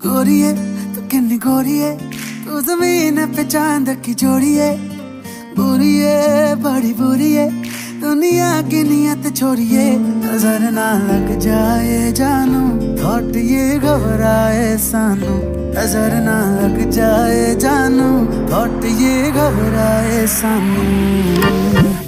गोरिए, तू ज़मीन पे चाँद की जोड़िए। बुरिए, बड़ी बुरिए, दुनिया की नियत छोड़िए। नज़र ना लग जाए जानू थॉट ये घबराए सानू। नज़र ना लग जाए जानू थॉट ये घबराए सानू।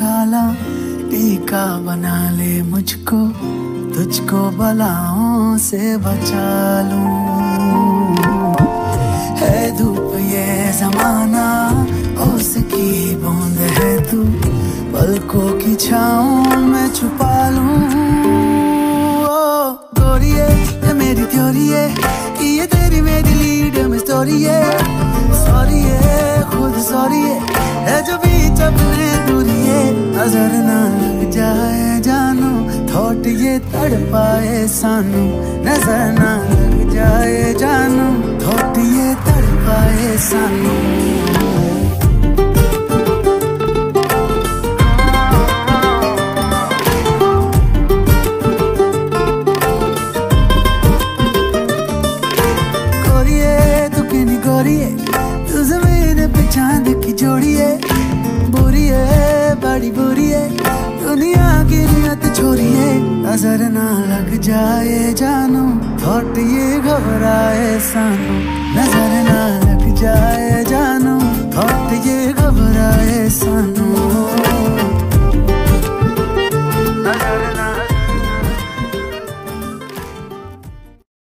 टीका बना ले मुझको, तुझको बलाओं से बचा लूँ। है धूप ये जमाना, उसकी बूंद है तू, पलकों की छाओं में छुपा लूँ। ओ गोरिए ये मेरी थ्योरी है, कि ये तेरी मेरी लीड में स्टोरी है। तड़ पाए सानू नज़र ना लग जाए जानू। थोट तड़ पाए सानू। गोरिए नज़र ना लग जाए जानू थोट ये घबराए सानू। नज़र ना लग जाए